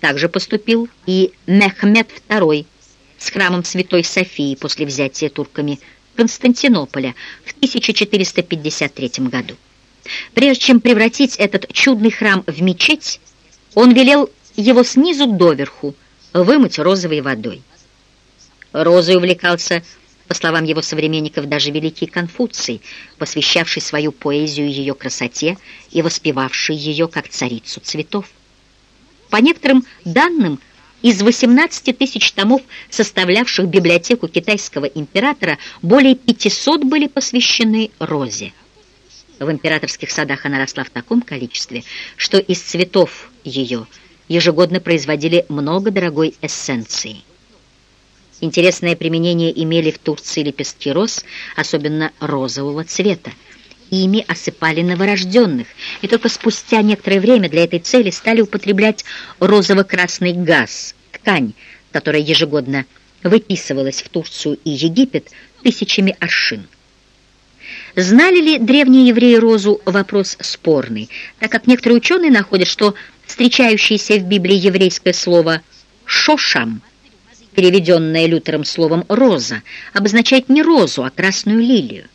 Также поступил и Мехмед II с храмом Святой Софии после взятия турками Константинополя в 1453 году. Прежде чем превратить этот чудный храм в мечеть, он велел его снизу доверху вымыть розовой водой. Розой увлекался, по словам его современников, даже великий Конфуций, посвящавший свою поэзию ее красоте и воспевавший ее как царицу цветов. По некоторым данным, из 18 тысяч томов, составлявших библиотеку китайского императора, более 500 были посвящены розе. В императорских садах она росла в таком количестве, что из цветов ее ежегодно производили много дорогой эссенции. Интересное применение имели в Турции лепестки роз, особенно розового цвета. Ими осыпали новорожденных, и только спустя некоторое время для этой цели стали употреблять розово-красный газ, ткань, которая ежегодно выписывалась в Турцию и Египет тысячами аршин. Знали ли древние евреи розу – вопрос спорный, так как некоторые ученые находят, что встречающееся в Библии еврейское слово «шошам», переведенное Лютером словом «роза», обозначает не розу, а красную лилию.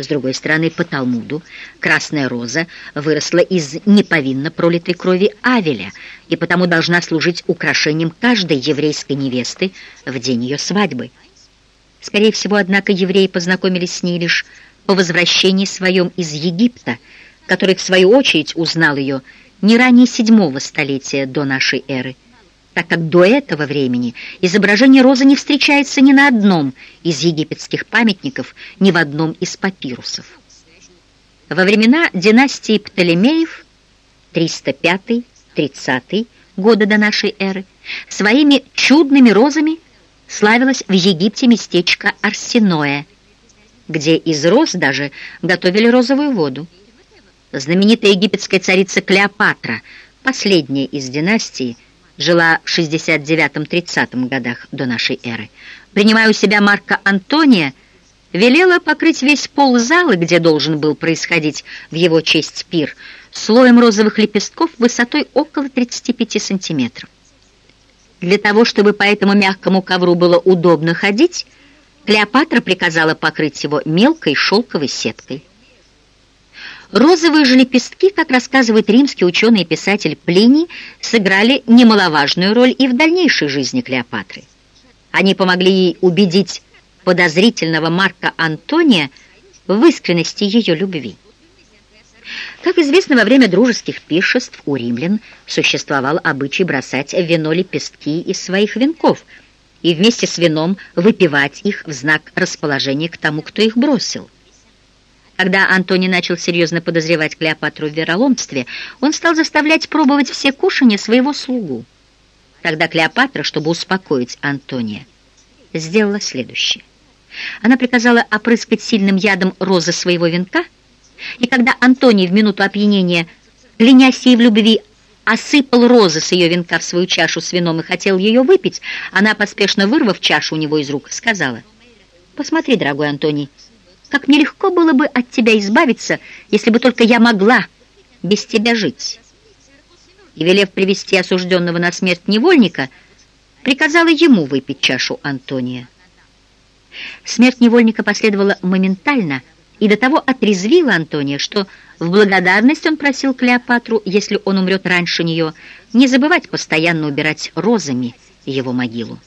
С другой стороны, по Талмуду красная роза выросла из неповинно пролитой крови Авеля и потому должна служить украшением каждой еврейской невесты в день ее свадьбы. Скорее всего, однако, евреи познакомились с ней лишь по возвращении своем из Египта, который, в свою очередь, узнал ее не ранее седьмого столетия до нашей эры, так как до этого времени изображение розы не встречается ни на одном из египетских памятников, ни в одном из папирусов. Во времена династии Птолемеев 305-30 года до нашей эры своими чудными розами славилось в Египте местечко Арсеноя, где из роз даже готовили розовую воду. Знаменитая египетская царица Клеопатра, последняя из династии, жила в 69-30 годах до нашей эры. Принимая у себя Марка Антония, велела покрыть весь пол зала, где должен был происходить в его честь пир, слоем розовых лепестков высотой около 35 сантиметров. Для того, чтобы по этому мягкому ковру было удобно ходить, Клеопатра приказала покрыть его мелкой шелковой сеткой. Розовые же лепестки, как рассказывает римский ученый и писатель Плиний, сыграли немаловажную роль и в дальнейшей жизни Клеопатры. Они помогли ей убедить подозрительного Марка Антония в искренности ее любви. Как известно, во время дружеских пиршеств у римлян существовал обычай бросать вино лепестки из своих венков и вместе с вином выпивать их в знак расположения к тому, кто их бросил. Когда Антоний начал серьезно подозревать Клеопатру в вероломстве, он стал заставлять пробовать все кушанья своего слугу. Тогда Клеопатра, чтобы успокоить Антония, сделала следующее. Она приказала опрыскать сильным ядом розы своего венка — и когда Антоний в минуту опьянения, клянясь ей в любви, осыпал розы с ее венка в свою чашу с вином и хотел ее выпить, она, поспешно вырвав чашу у него из рук, сказала, «Посмотри, дорогой Антоний, как мне легко было бы от тебя избавиться, если бы только я могла без тебя жить». И, велев привести осужденного на смерть невольника, приказала ему выпить чашу Антония. Смерть невольника последовала моментально, и до того отрезвила Антония, что в благодарность он просил Клеопатру, если он умрет раньше нее, не забывать постоянно убирать розами его могилу.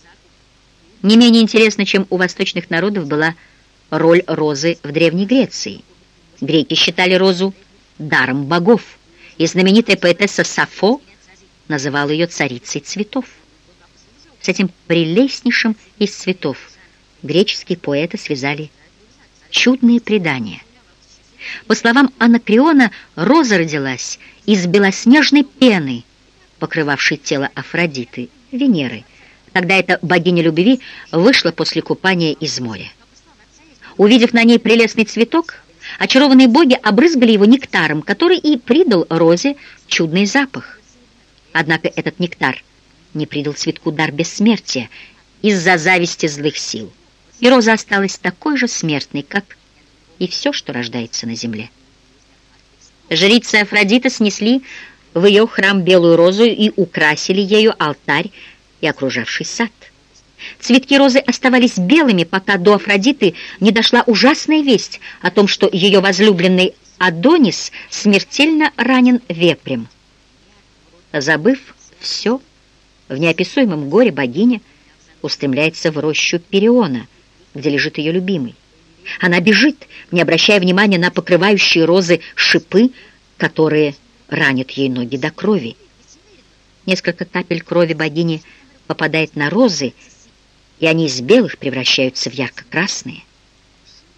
Не менее интересно, чем у восточных народов была роль розы в Древней Греции. Греки считали розу даром богов, и знаменитая поэтесса Сафо называла ее царицей цветов. С этим прелестнейшим из цветов греческие поэты связали чудные предания. По словам Анакреона, роза родилась из белоснежной пены, покрывавшей тело Афродиты, Венеры, когда эта богиня любви вышла после купания из моря. Увидев на ней прелестный цветок, очарованные боги обрызгали его нектаром, который и придал розе чудный запах. Однако этот нектар не придал цветку дар бессмертия из-за зависти злых сил и Роза осталась такой же смертной, как и все, что рождается на земле. Жрицы Афродиты снесли в ее храм белую розу и украсили ею алтарь и окружавший сад. Цветки розы оставались белыми, пока до Афродиты не дошла ужасная весть о том, что ее возлюбленный Адонис смертельно ранен вепрем. Забыв все, в неописуемом горе богиня устремляется в рощу Периона, где лежит ее любимый. Она бежит, не обращая внимания на покрывающие розы шипы, которые ранят ей ноги до крови. Несколько капель крови богини попадает на розы, и они из белых превращаются в ярко-красные.